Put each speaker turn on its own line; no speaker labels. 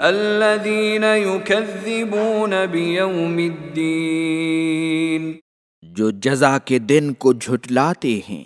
الذين يكذبون بيوم الدين.
جو جزا کے دن کو جھٹلاتے ہیں